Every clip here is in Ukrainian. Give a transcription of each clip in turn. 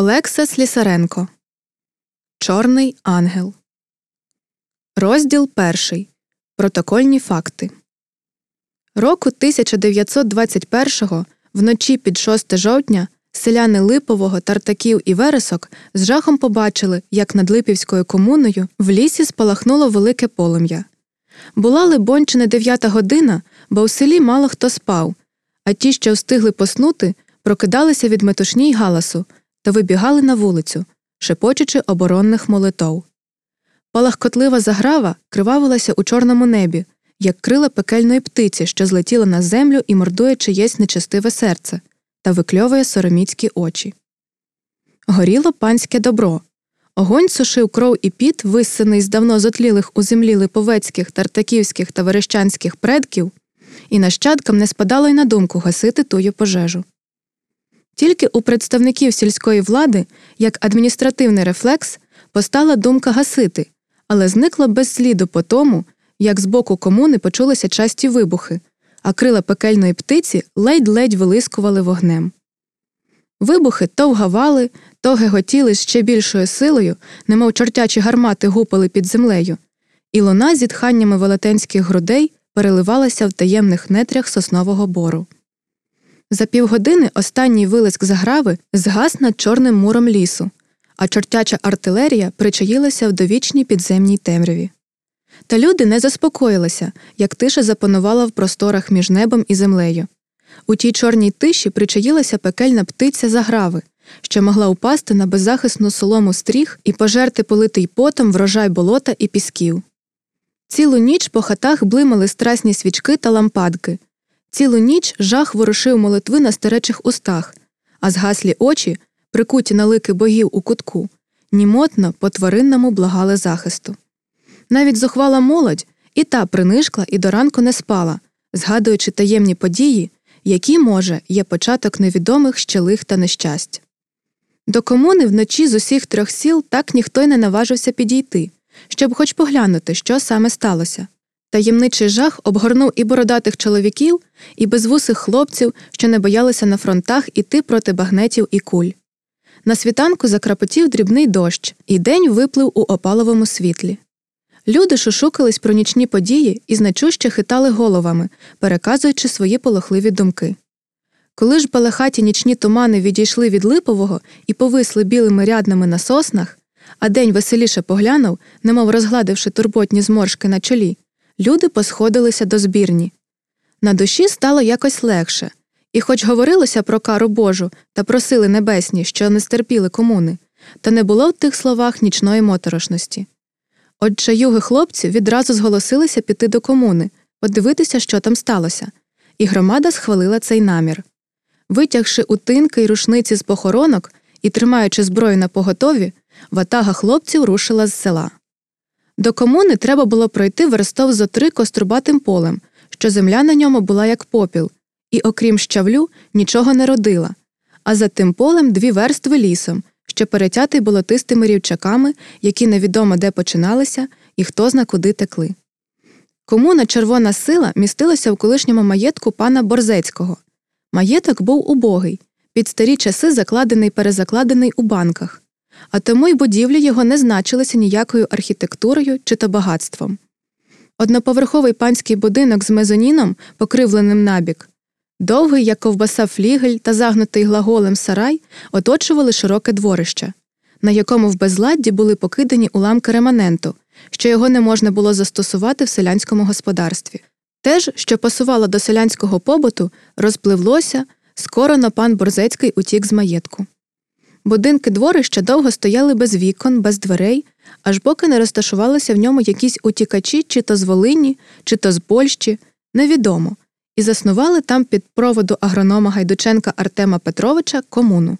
Олекса Слісаренко Чорний ангел. Розділ перший. Протокольні факти. Року 1921-го вночі під 6 жовтня селяни Липового, Тартаків і Вересок з жахом побачили, як над Липівською комуною в лісі спалахнуло велике полум'я. Була либонь чи не дев'ята година, бо у селі мало хто спав, а ті, що встигли поснути, прокидалися від метушні й галасу та вибігали на вулицю, шепочучи оборонних молитов. Палахкотлива заграва кривавилася у чорному небі, як крила пекельної птиці, що злетіла на землю і мордує чиєсь нечестиве серце, та викльовує сороміцькі очі. Горіло панське добро. Огонь сушив кров і піт, виссаний з давно зотлілих у землі липовецьких, тартаківських та верещанських предків, і нащадкам не спадало й на думку гасити тую пожежу. Тільки у представників сільської влади, як адміністративний рефлекс, постала думка гасити, але зникла без сліду по тому, як з боку комуни почулися часті вибухи, а крила пекельної птиці ледь-ледь вилискували вогнем. Вибухи то вгавали, то геготіли з ще більшою силою, немов чортячі гармати гупали під землею, і луна зітханнями велетенських грудей переливалася в таємних нетрях соснового бору. За півгодини останній вилиск заграви згас над чорним муром лісу, а чортяча артилерія причаїлася в довічній підземній темряві. Та люди не заспокоїлися, як тиша запанувала в просторах між небом і землею. У тій чорній тиші причаїлася пекельна птиця заграви, що могла упасти на беззахисну солому стріх і пожерти политий потом врожай болота і пісків. Цілу ніч по хатах блимали страсні свічки та лампадки. Цілу ніч жах ворушив молитви на старечих устах, а згаслі очі, прикуті на лики богів у кутку, німотно по тваринному благали захисту. Навіть зухвала молодь і та принишкла і до ранку не спала, згадуючи таємні події, які, може, є початок невідомих щелих та нещасть. До комуни вночі з усіх трьох сіл так ніхто й не наважився підійти, щоб хоч поглянути, що саме сталося. Таємничий жах обгорнув і бородатих чоловіків, і безвусих хлопців, що не боялися на фронтах іти проти багнетів і куль. На світанку закрапотів дрібний дощ, і день виплив у опаловому світлі. Люди шушукались про нічні події і значуще хитали головами, переказуючи свої полохливі думки. Коли ж балахаті нічні тумани відійшли від липового і повисли білими ряднами на соснах, а день веселіше поглянув, немов розгладивши турботні зморшки на чолі, люди посходилися до збірні. На душі стало якось легше, і, хоч говорилося про кару Божу та просили небесні, що не стерпіли комуни, та не було в тих словах нічної моторошності. Отже, юги хлопці відразу зголосилися піти до комуни, подивитися, що там сталося, і громада схвалила цей намір. Витягши утинки й рушниці з похоронок і тримаючи зброю на поготові, ватага хлопців рушила з села. До комуни треба було пройти верстов зо три кострубатим полем, що земля на ньому була як попіл, і, окрім щавлю, нічого не родила, а за тим полем дві верстви лісом, що перетятий болотистими рівчаками, які невідомо де починалися, і хто зна куди текли. Комуна червона сила містилася в колишньому маєтку пана Борзецького. Маєток був убогий, під старі часи закладений перезакладений у банках, а тому й будівлі його не значилися ніякою архітектурою чи то багатством. Одноповерховий панський будинок з мезоніном, покривленим набік, довгий, як ковбаса флігель та загнутий глаголем сарай, оточували широке дворище, на якому в безладді були покидані уламки реманенту, що його не можна було застосувати в селянському господарстві. Теж, що пасувало до селянського побуту, розпливлося, скоро на пан Борзецький утік з маєтку. Будинки дворища довго стояли без вікон, без дверей, аж поки не розташувалися в ньому якісь утікачі, чи то з Волині, чи то з Польщі, невідомо, і заснували там під проводу агронома Гайдученка Артема Петровича комуну.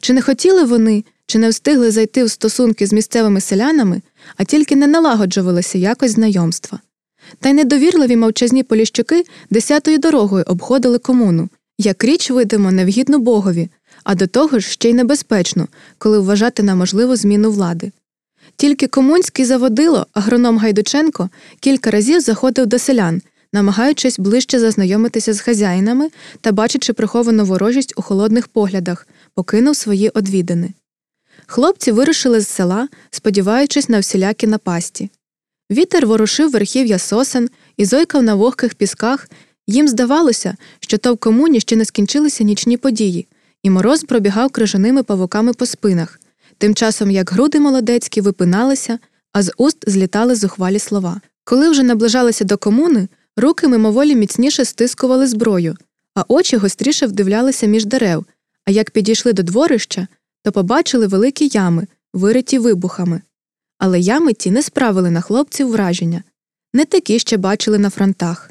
Чи не хотіли вони, чи не встигли зайти в стосунки з місцевими селянами, а тільки не налагоджувалися якось знайомства. Та й недовірливі мовчазні поліщуки десятою дорогою обходили комуну, як річ, видимо, невгідну богові, а до того ж ще й небезпечно, коли вважати на можливу зміну влади. Тільки комунський заводило, агроном Гайдученко, кілька разів заходив до селян, намагаючись ближче зазнайомитися з хазяїнами та бачачи приховану ворожість у холодних поглядах, покинув свої одвідини. Хлопці вирушили з села, сподіваючись на всілякі напасті. Вітер ворушив верхів'я сосен і зойкав на вогких пісках. Їм здавалося, що то в комуні ще не скінчилися нічні події, і мороз пробігав крижаними павуками по спинах, тим часом як груди молодецькі випиналися, а з уст злітали зухвалі слова. Коли вже наближалися до комуни, руки мимоволі міцніше стискували зброю, а очі гостріше вдивлялися між дерев. А як підійшли до дворища, то побачили великі ями, вириті вибухами. Але ями ті не справили на хлопців враження не такі ще бачили на фронтах.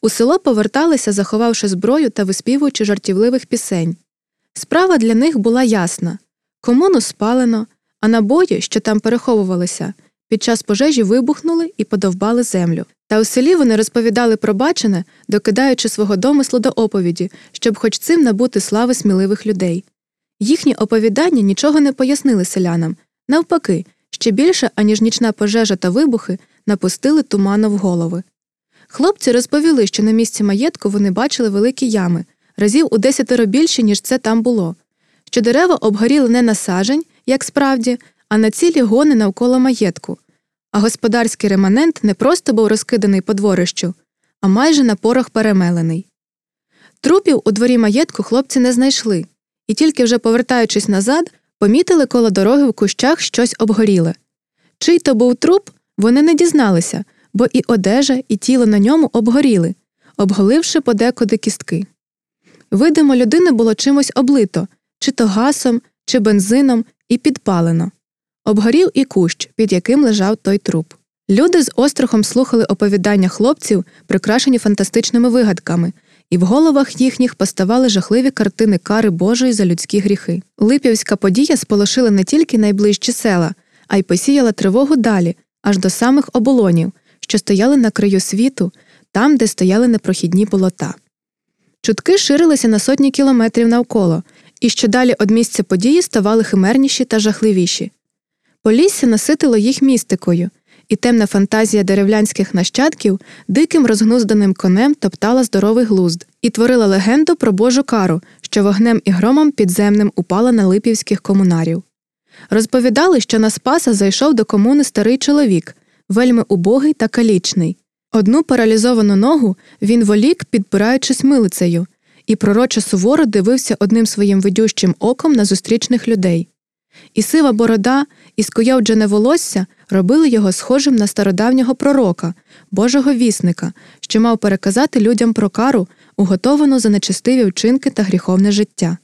У село поверталися, заховавши зброю та виспівуючи жартівливих пісень. Справа для них була ясна комуну спалено, а набої, що там переховувалися, під час пожежі вибухнули і подовбали землю. Та у селі вони розповідали про бачене, докидаючи свого домислу до оповіді, щоб хоч цим набути слави сміливих людей. Їхні оповідання нічого не пояснили селянам навпаки, ще більше, аніж нічна пожежа та вибухи, напустили туману в голови. Хлопці розповіли, що на місці маєтку вони бачили великі ями, разів у десятеро більше, ніж це там було, що дерева обгоріли не на сажень, як справді, а на цілі гони навколо маєтку, а господарський реманент не просто був розкиданий по дворищу, а майже на порох перемелений. Трупів у дворі маєтку хлопці не знайшли, і тільки вже повертаючись назад, помітили коло дороги в кущах щось обгоріле. Чий то був труп, вони не дізналися, бо і одежа, і тіло на ньому обгоріли, обголивши подекуди кістки. Видимо, людини було чимось облито чи то гасом, чи бензином, і підпалено. Обгорів і кущ, під яким лежав той труп. Люди з острахом слухали оповідання хлопців, прикрашені фантастичними вигадками, і в головах їхніх поставали жахливі картини кари Божої за людські гріхи. Липівська подія сполошила не тільки найближчі села, а й посіяла тривогу далі, аж до самих оболонів, що стояли на краю світу, там, де стояли непрохідні болота. Чутки ширилися на сотні кілометрів навколо, і що далі од місця події ставали химерніші та жахливіші. Полісся наситило їх містикою, і темна фантазія деревлянських нащадків диким розгнузданим конем топтала здоровий глузд і творила легенду про Божу кару, що вогнем і громом підземним упала на липівських комунарів. Розповідали, що на Спаса зайшов до комуни старий чоловік, вельми убогий та калічний. Одну паралізовану ногу він волік, підпираючись милицею, і пророче суворо дивився одним своїм видющим оком на зустрічних людей. І сива борода, і скуйовджене волосся робили його схожим на стародавнього пророка, Божого вісника, що мав переказати людям про кару, уготовану за нечестиві вчинки та гріховне життя.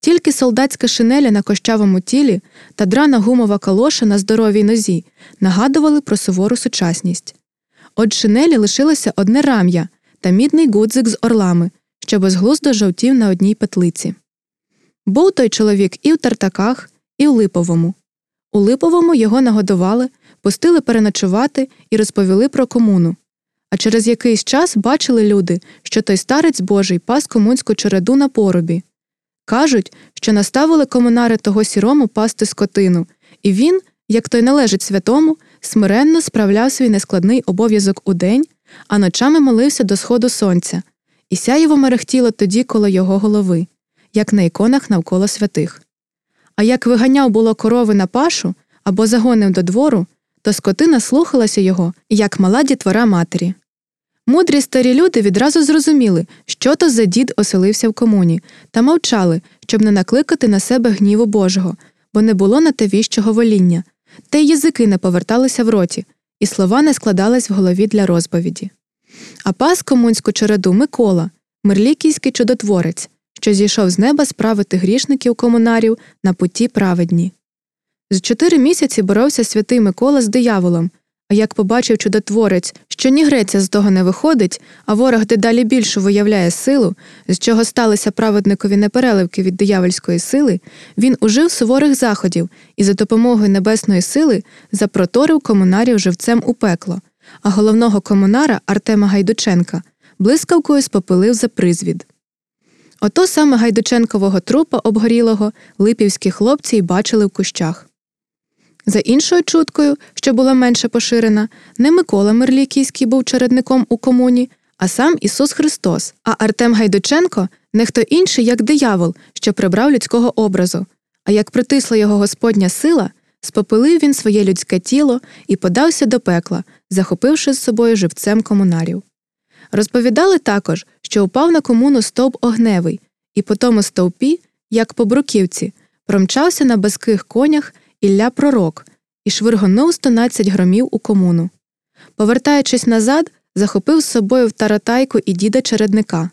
Тільки солдатська шинеля на кощавому тілі та драна гумова калоша на здоровій нозі нагадували про сувору сучасність. От шинелі лишилося одне рам'я та мідний гудзик з орлами, що безглуздо жовтів на одній петлиці. Був той чоловік і в тартаках, і в липовому. У липовому його нагодували, пустили переночувати і розповіли про комуну. А через якийсь час бачили люди, що той старець Божий пас комунську череду на поробі. Кажуть, що наставили комунари того сірому пасти скотину, і він, як той належить святому, смиренно справляв свій нескладний обов'язок у день, а ночами молився до сходу сонця, і сяєво мерехтіло тоді коло його голови, як на іконах навколо святих. А як виганяв було корови на пашу або загонив до двору, то скотина слухалася його, як мала дітвора матері. Мудрі старі люди відразу зрозуміли, що то за дід оселився в комуні, та мовчали, щоб не накликати на себе гніву Божого, бо не було на те віщого воління, та й язики не поверталися в роті, і слова не складались в голові для розповіді. А пас комунську череду Микола, мирлікійський чудотворець, що зійшов з неба справити грішників комунарів на путі праведні. З чотири місяці боровся святий Микола з дияволом, а як побачив чудотворець, що ні греця з того не виходить, а ворог дедалі більше виявляє силу, з чого сталися праведникові непереливки від диявольської сили, він ужив суворих заходів і за допомогою небесної сили запроторив комунарів живцем у пекло, а головного комунара Артема Гайдученка блискавкою спопилив за призвід. Ото саме Гайдученкового трупа обгорілого липівські хлопці й бачили в кущах. За іншою чуткою, що була менше поширена, не Микола Мирлікійський був чередником у комуні, а сам Ісус Христос, а Артем Гайдученко не хто інший, як диявол, що прибрав людського образу, А як притисла його Господня сила, спопилив він своє людське тіло і подався до пекла, захопивши з собою живцем комунарів. Розповідали також, що упав на комуну стовп огневий, і по тому стовпі, як по бруківці, промчався на безких конях Ілля Пророк і швиргонув 112 громів у комуну. Повертаючись назад, захопив з собою в таратайку і діда чередника.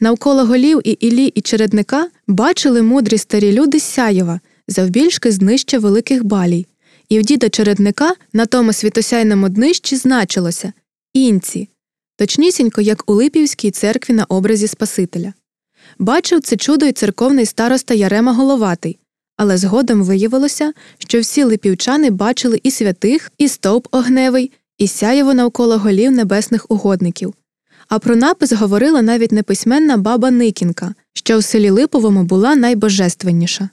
Навколо голів і Іллі, і чередника бачили мудрі старі люди Сяєва, завбільшки знища великих балій, і в діда чередника на тому світосяйному днищі значилося інці, точнісінько, як у Липівській церкві на образі Спасителя. Бачив це чудо й церковний староста Ярема Головатий, але згодом виявилося, що всі липівчани бачили і святих, і стовп огневий, і сяєво навколо голів небесних угодників. А про напис говорила навіть неписьменна баба Никінка, що в селі Липовому була найбожественніша.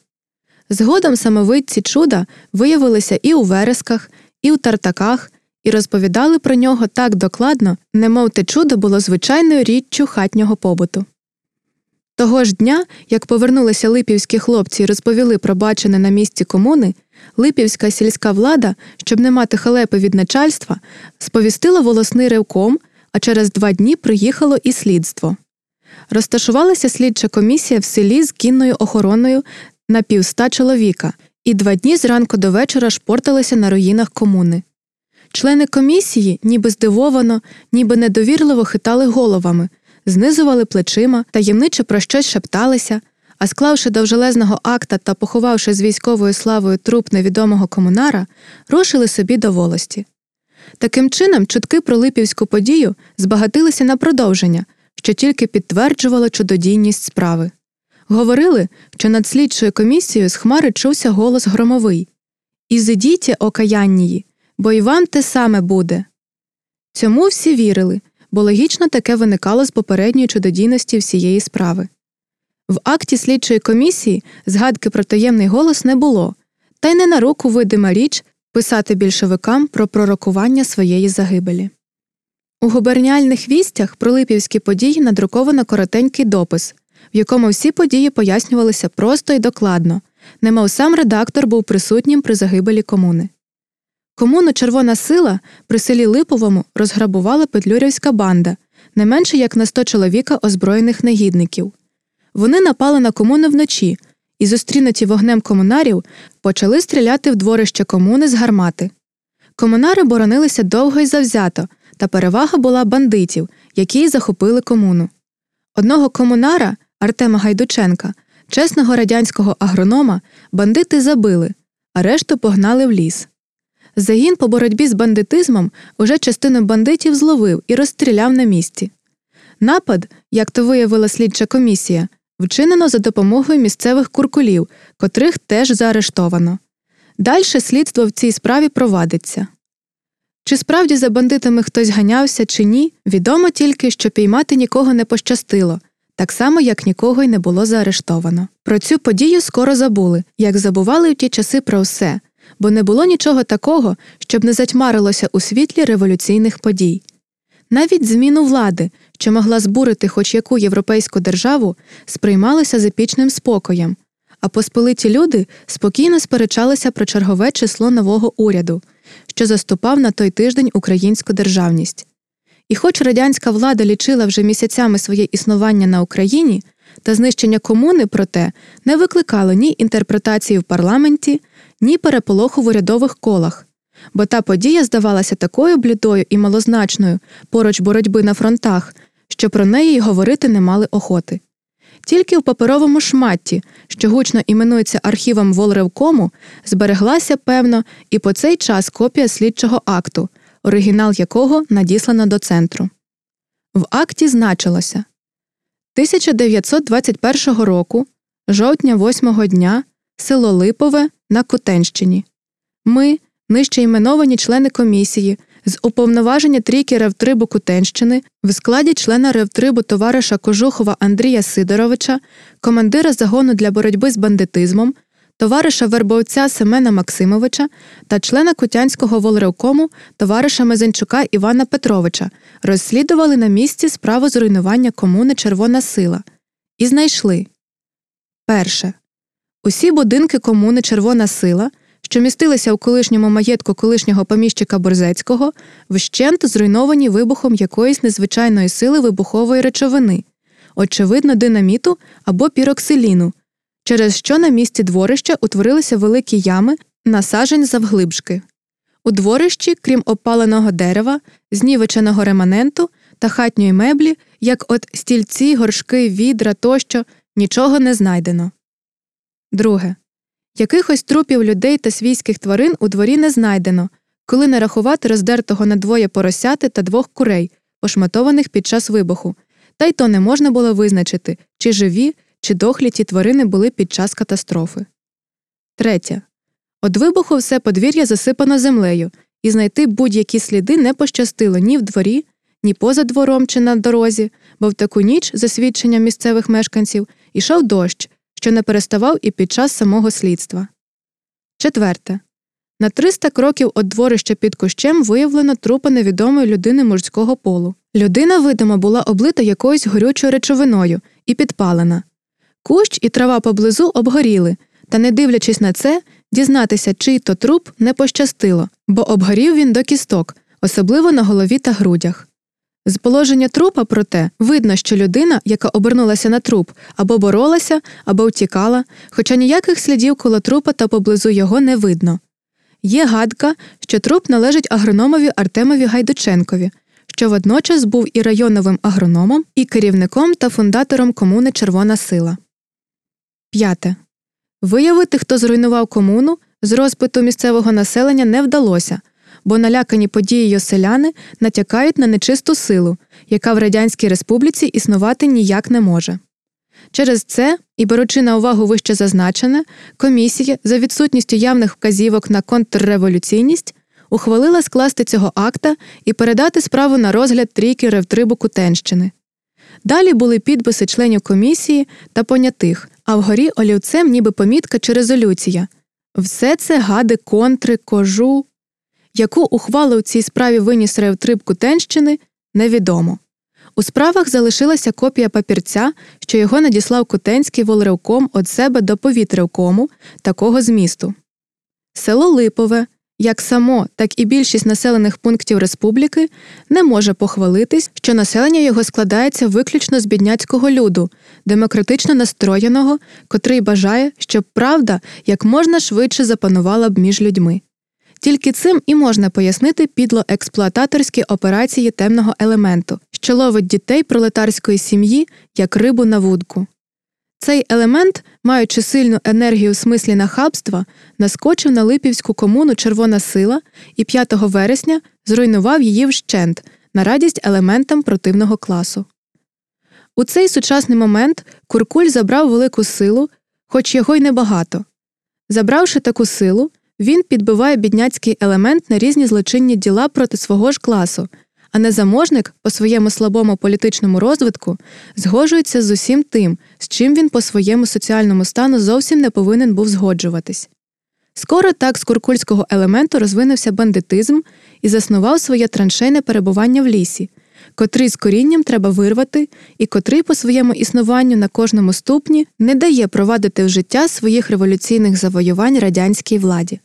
Згодом самовидці чуда виявилися і у вересках, і у тартаках, і розповідали про нього так докладно, немов те чудо було звичайною річчю хатнього побуту. Того ж дня, як повернулися липівські хлопці і розповіли про бачене на місці комуни, липівська сільська влада, щоб не мати халепи від начальства, сповістила волосний ревком, а через два дні приїхало і слідство. Розташувалася слідча комісія в селі з кінною охороною на півста чоловіка, і два дні зранку до вечора шпорталися на руїнах комуни. Члени комісії, ніби здивовано, ніби недовірливо хитали головами, знизували плечима, таємниче про щось шепталися, а склавши довжелезного акта та поховавши з військовою славою труп невідомого комунара, рушили собі до волості. Таким чином, чутки про липівську подію збагатилися на продовження, що тільки підтверджувало чудодійність справи. Говорили, що над слідчою комісією з хмари чувся голос громовий Ізидіть, окаяннії, бо й вам те саме буде. Цьому всі вірили, бо логічно таке виникало з попередньої чудодійності всієї справи. В акті слідчої комісії згадки про таємний голос не було, та й не на руку видима річ писати більшовикам про пророкування своєї загибелі. У губерніальних вістях про липівські події надруковано коротенький допис, в якому всі події пояснювалися просто і докладно, немов сам редактор був присутнім при загибелі комуни. Комуну Червона сила при селі Липовому розграбувала петлюрівська банда, не менше як на 100 чоловіка озброєних негідників. Вони напали на комуну вночі і, зустрінуті вогнем комунарів, почали стріляти в дворище комуни з гармати. Комунари боронилися довго і завзято, та перевага була бандитів, які захопили комуну. Одного комунара Артема Гайдученка, чесного радянського агронома, бандити забили, а решту погнали в ліс. Загін по боротьбі з бандитизмом уже частину бандитів зловив і розстріляв на місці. Напад, як то виявила слідча комісія, вчинено за допомогою місцевих куркулів, котрих теж заарештовано. Дальше слідство в цій справі провадиться. Чи справді за бандитами хтось ганявся, чи ні, відомо тільки, що піймати нікого не пощастило, так само як нікого й не було заарештовано. Про цю подію скоро забули, як забували в ті часи про все бо не було нічого такого, щоб не затьмарилося у світлі революційних подій. Навіть зміну влади, що могла збурити хоч яку європейську державу, сприймалося з епічним спокоєм, а посполиті люди спокійно сперечалися про чергове число нового уряду, що заступав на той тиждень українську державність. І хоч радянська влада лічила вже місяцями своє існування на Україні, та знищення комуни, проте, не викликало ні інтерпретації в парламенті, ні переполоху в урядових колах, бо та подія здавалася такою блідою і малозначною поруч боротьби на фронтах, що про неї й говорити не мали охоти. Тільки в паперовому шматті, що гучно іменується архівом Волревкому, збереглася, певно, і по цей час копія слідчого акту, оригінал якого надіслано до центру. В акті значилося 1921 року, жовтня 8 дня, село Липове на Кутенщині. Ми, нижче іменовані члени комісії, з уповноваження трійки Ревтрибу Кутенщини в складі члена Ревтрибу товариша Кожухова Андрія Сидоровича, командира загону для боротьби з бандитизмом, товариша Вербовця Семена Максимовича та члена Кутянського волревкому товариша Мезенчука Івана Петровича розслідували на місці справу зруйнування комуни Червона Сила і знайшли перше. Усі будинки комуни Червона сила, що містилися у колишньому маєтку колишнього поміщика Борзецького, вщент зруйновані вибухом якоїсь незвичайної сили вибухової речовини, очевидно, динаміту або піроксиліну, через що на місці дворища утворилися великі ями на сажень завглибшки. У дворищі, крім опаленого дерева, знівеченого реманенту та хатньої меблі, як от стільці, горшки, відра тощо, нічого не знайдено. Друге. Якихось трупів людей та свійських тварин у дворі не знайдено, коли не рахувати роздертого на двоє поросяти та двох курей, пошматованих під час вибуху, та й то не можна було визначити, чи живі, чи дохлі ті тварини були під час катастрофи. Третє. От вибуху все подвір'я засипано землею, і знайти будь-які сліди не пощастило ні в дворі, ні поза двором чи на дорозі, бо в таку ніч, за свідченням місцевих мешканців, ішов дощ, що не переставав і під час самого слідства. Четверте. На 300 кроків від дворища під кущем виявлено трупа невідомої людини мужського полу. Людина, видимо, була облита якоюсь горючою речовиною і підпалена. Кущ і трава поблизу обгоріли, та, не дивлячись на це, дізнатися, чий то труп не пощастило, бо обгорів він до кісток, особливо на голові та грудях. З положення трупа, проте, видно, що людина, яка обернулася на труп, або боролася, або втікала, хоча ніяких слідів коло трупа та поблизу його не видно. Є гадка, що труп належить агрономові Артемові Гайдученкові, що водночас був і районовим агрономом, і керівником та фундатором комуни Червона Сила. П'яте. Виявити, хто зруйнував комуну, з розпиту місцевого населення не вдалося, бо налякані подією селяни натякають на нечисту силу, яка в Радянській Республіці існувати ніяк не може. Через це, і беручи на увагу вище зазначене, комісія, за відсутністю явних вказівок на контрреволюційність, ухвалила скласти цього акта і передати справу на розгляд трійки Ревтрибу Кутенщини. Далі були підписи членів комісії та понятих, а вгорі олівцем ніби помітка чи резолюція. Все це гади контри, кожу. Яку ухвалу у цій справі виніс Ревтриб Кутенщини, невідомо. У справах залишилася копія папірця, що його надіслав Кутенський волревком від себе до повітревкому такого змісту. Село Липове, як само, так і більшість населених пунктів республіки, не може похвалитись, що населення його складається виключно з бідняцького люду, демократично настроєного, котрий бажає, щоб правда як можна швидше запанувала б між людьми. Тільки цим і можна пояснити підлоексплуататорські операції темного елементу, що ловить дітей пролетарської сім'ї як рибу на вудку. Цей елемент, маючи сильну енергію в смислі нахабства, наскочив на Липівську комуну Червона сила і 5 вересня зруйнував її вщент на радість елементам противного класу. У цей сучасний момент Куркуль забрав велику силу, хоч його й небагато. Забравши таку силу, він підбиває бідняцький елемент на різні злочинні діла проти свого ж класу, а незаможник по своєму слабому політичному розвитку згоджується з усім тим, з чим він по своєму соціальному стану зовсім не повинен був згоджуватись. Скоро так з куркульського елементу розвинувся бандитизм і заснував своє траншейне перебування в лісі, котрий з корінням треба вирвати, і котрий по своєму існуванню на кожному ступні не дає провадити в життя своїх революційних завоювань радянській владі.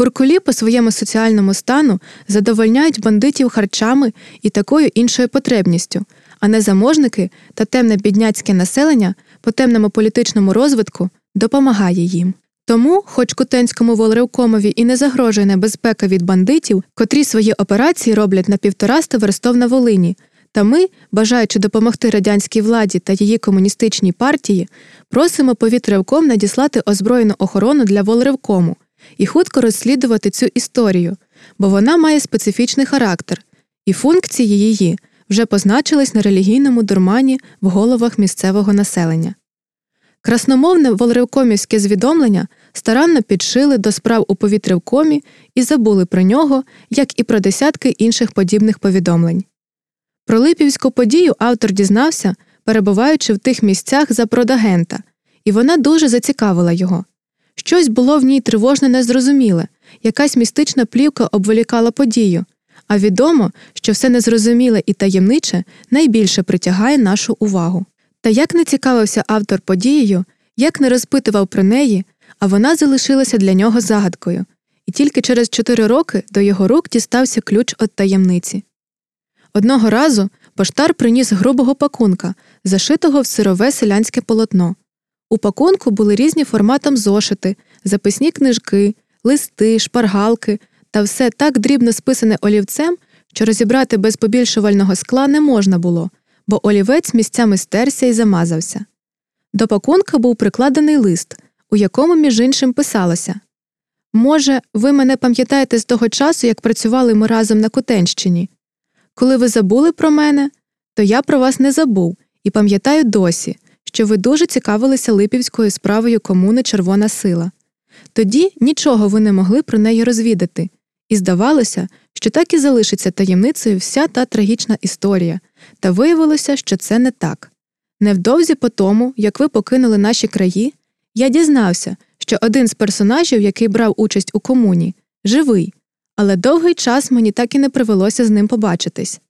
Куркулі по своєму соціальному стану задовольняють бандитів харчами і такою іншою потребністю, а незаможники та темне бідняцьке населення по темному політичному розвитку допомагає їм. Тому, хоч Кутенському волревкомові і не загрожує небезпека від бандитів, котрі свої операції роблять на півтораста верстов на Волині, та ми, бажаючи допомогти радянській владі та її комуністичній партії, просимо повітревком надіслати озброєну охорону для волревкому і хутко розслідувати цю історію, бо вона має специфічний характер, і функції її вже позначились на релігійному дурмані в головах місцевого населення. Красномовне волревкомівське звідомлення старанно підшили до справ у повітревкомі і забули про нього, як і про десятки інших подібних повідомлень. Про липівську подію автор дізнався, перебуваючи в тих місцях за продагента, і вона дуже зацікавила його. Щось було в ній тривожне незрозуміле, якась містична плівка обволікала подію, а відомо, що все незрозуміле і таємниче найбільше притягає нашу увагу. Та як не цікавився автор подією, Як не розпитував про неї, а вона залишилася для нього загадкою, і тільки через чотири роки до його рук дістався ключ від таємниці. Одного разу поштар приніс грубого пакунка, зашитого в сирове селянське полотно. У пакунку були різні форматом зошити, записні книжки, листи, шпаргалки та все так дрібно списане олівцем, що розібрати без побільшувального скла не можна було, бо олівець місцями стерся і замазався. До пакунка був прикладений лист, у якому, між іншим, писалося Може, ви мене пам'ятаєте з того часу, як працювали ми разом на Котенщині? Коли ви забули про мене, то я про вас не забув і пам'ятаю досі, що ви дуже цікавилися липівською справою комуни Червона сила. Тоді нічого ви не могли про неї розвідати, і здавалося, що так і залишиться таємницею вся та трагічна історія, та виявилося, що це не так. Невдовзі по тому, як ви покинули наші краї, я дізнався, що один з персонажів, який брав участь у комуні, живий, але довгий час мені так і не привелося з ним побачитись.